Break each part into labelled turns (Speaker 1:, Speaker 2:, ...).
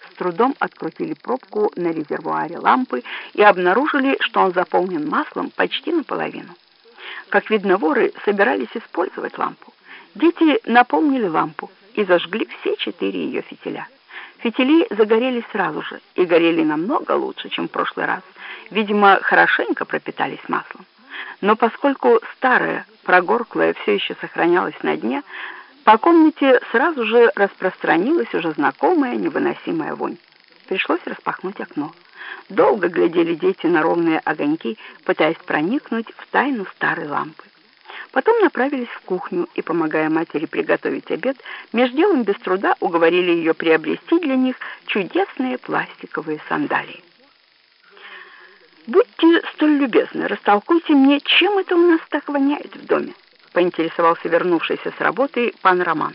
Speaker 1: С трудом открутили пробку на резервуаре лампы и обнаружили, что он заполнен маслом почти наполовину. Как видно, воры собирались использовать лампу. Дети наполнили лампу и зажгли все четыре ее фитиля. Фитили загорелись сразу же и горели намного лучше, чем в прошлый раз. Видимо, хорошенько пропитались маслом. Но поскольку старое, прогорклое все еще сохранялось на дне, по комнате сразу же распространилась уже знакомая невыносимая вонь. Пришлось распахнуть окно. Долго глядели дети на ровные огоньки, пытаясь проникнуть в тайну старой лампы. Потом направились в кухню и, помогая матери приготовить обед, между делом без труда уговорили ее приобрести для них чудесные пластиковые сандалии. «Будьте столь любезны, растолкуйте мне, чем это у нас так воняет в доме?» Поинтересовался вернувшийся с работы пан Роман.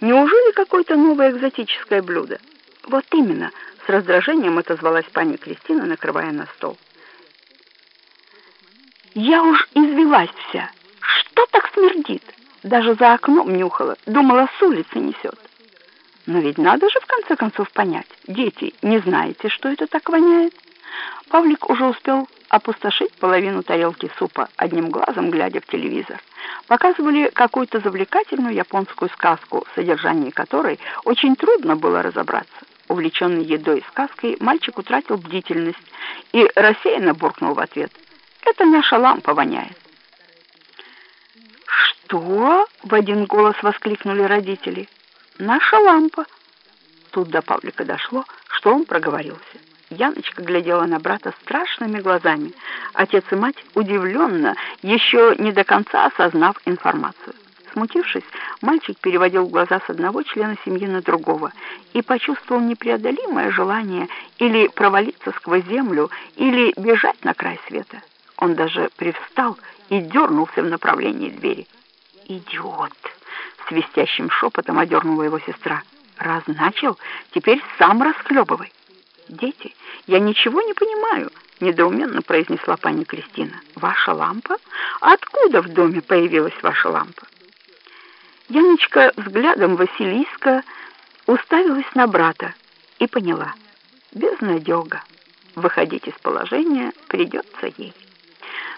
Speaker 1: «Неужели какое-то новое экзотическое блюдо?» «Вот именно!» — с раздражением отозвалась пани Кристина, накрывая на стол. «Я уж извелась вся. Что так смердит? Даже за окном нюхала, думала, с улицы несет. Но ведь надо же в конце концов понять. Дети, не знаете, что это так воняет?» Павлик уже успел опустошить половину тарелки супа, одним глазом глядя в телевизор. Показывали какую-то завлекательную японскую сказку, в содержании которой очень трудно было разобраться. Увлеченный едой и сказкой, мальчик утратил бдительность и рассеянно буркнул в ответ. «Это наша лампа воняет». «Что?» — в один голос воскликнули родители. «Наша лампа». Тут до Павлика дошло, что он проговорился. Яночка глядела на брата страшными глазами. Отец и мать удивленно, еще не до конца осознав информацию. Смутившись, мальчик переводил глаза с одного члена семьи на другого и почувствовал непреодолимое желание или провалиться сквозь землю, или бежать на край света. Он даже привстал и дернулся в направлении двери. «Идиот!» — свистящим шепотом одернула его сестра. «Раз начал, теперь сам расхлебывай». «Дети, я ничего не понимаю», — недоуменно произнесла пани Кристина. «Ваша лампа? Откуда в доме появилась ваша лампа?» Яночка взглядом Василиска уставилась на брата и поняла. Безнадега. Выходить из положения придется ей.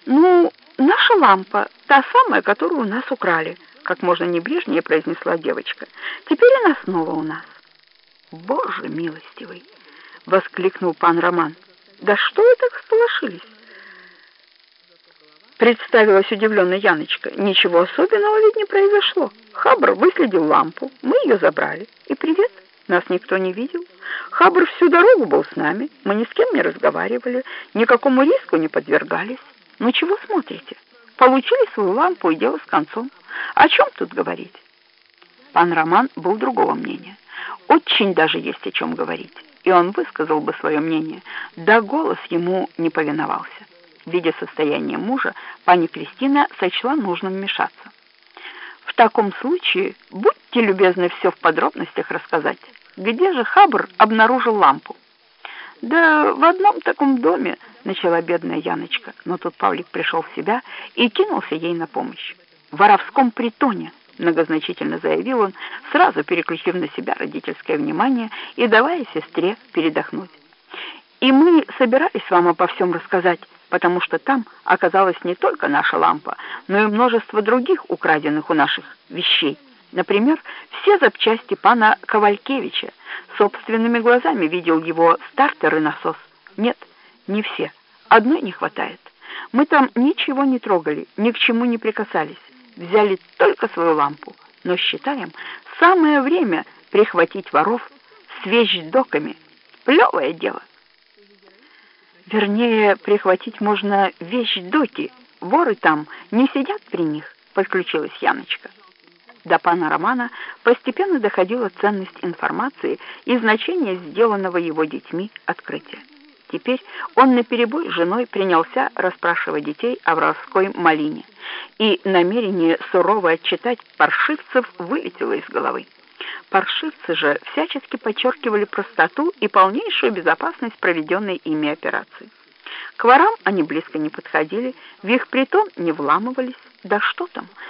Speaker 1: «Ну, наша лампа, та самая, которую у нас украли», как можно небрежнее произнесла девочка. «Теперь она снова у нас». «Боже милостивый!» Воскликнул пан Роман. Да что вы так всполошились? Представилась удивленная Яночка. Ничего особенного ведь не произошло. Хабр выследил лампу, мы ее забрали. И привет, нас никто не видел. Хабр всю дорогу был с нами, мы ни с кем не разговаривали, никакому риску не подвергались. Ну чего смотрите? Получили свою лампу и дело с концом. О чем тут говорить? Пан Роман был другого мнения. Очень даже есть о чем говорить и он высказал бы свое мнение, да голос ему не повиновался. Видя состояние мужа, пани Кристина сочла нужным вмешаться. «В таком случае будьте любезны все в подробностях рассказать. Где же Хабр обнаружил лампу?» «Да в одном таком доме», — начала бедная Яночка, но тут Павлик пришел в себя и кинулся ей на помощь. «В воровском притоне», многозначительно заявил он, сразу переключив на себя родительское внимание и давая сестре передохнуть. И мы собирались вам обо всем рассказать, потому что там оказалась не только наша лампа, но и множество других украденных у наших вещей. Например, все запчасти пана Ковалькевича. Собственными глазами видел его стартер и насос. Нет, не все. Одной не хватает. Мы там ничего не трогали, ни к чему не прикасались взяли только свою лампу, но считаем, самое время прихватить воров с вещдоками. Плевое дело. Вернее, прихватить можно вещдоки. Воры там не сидят при них, подключилась Яночка. До пана Романа постепенно доходила ценность информации и значение сделанного его детьми открытия. Теперь он наперебой с женой принялся расспрашивать детей о воровской малине, и намерение сурово отчитать паршивцев вылетело из головы. Паршивцы же всячески подчеркивали простоту и полнейшую безопасность проведенной ими операции. К ворам они близко не подходили, в их притон не вламывались, да что там,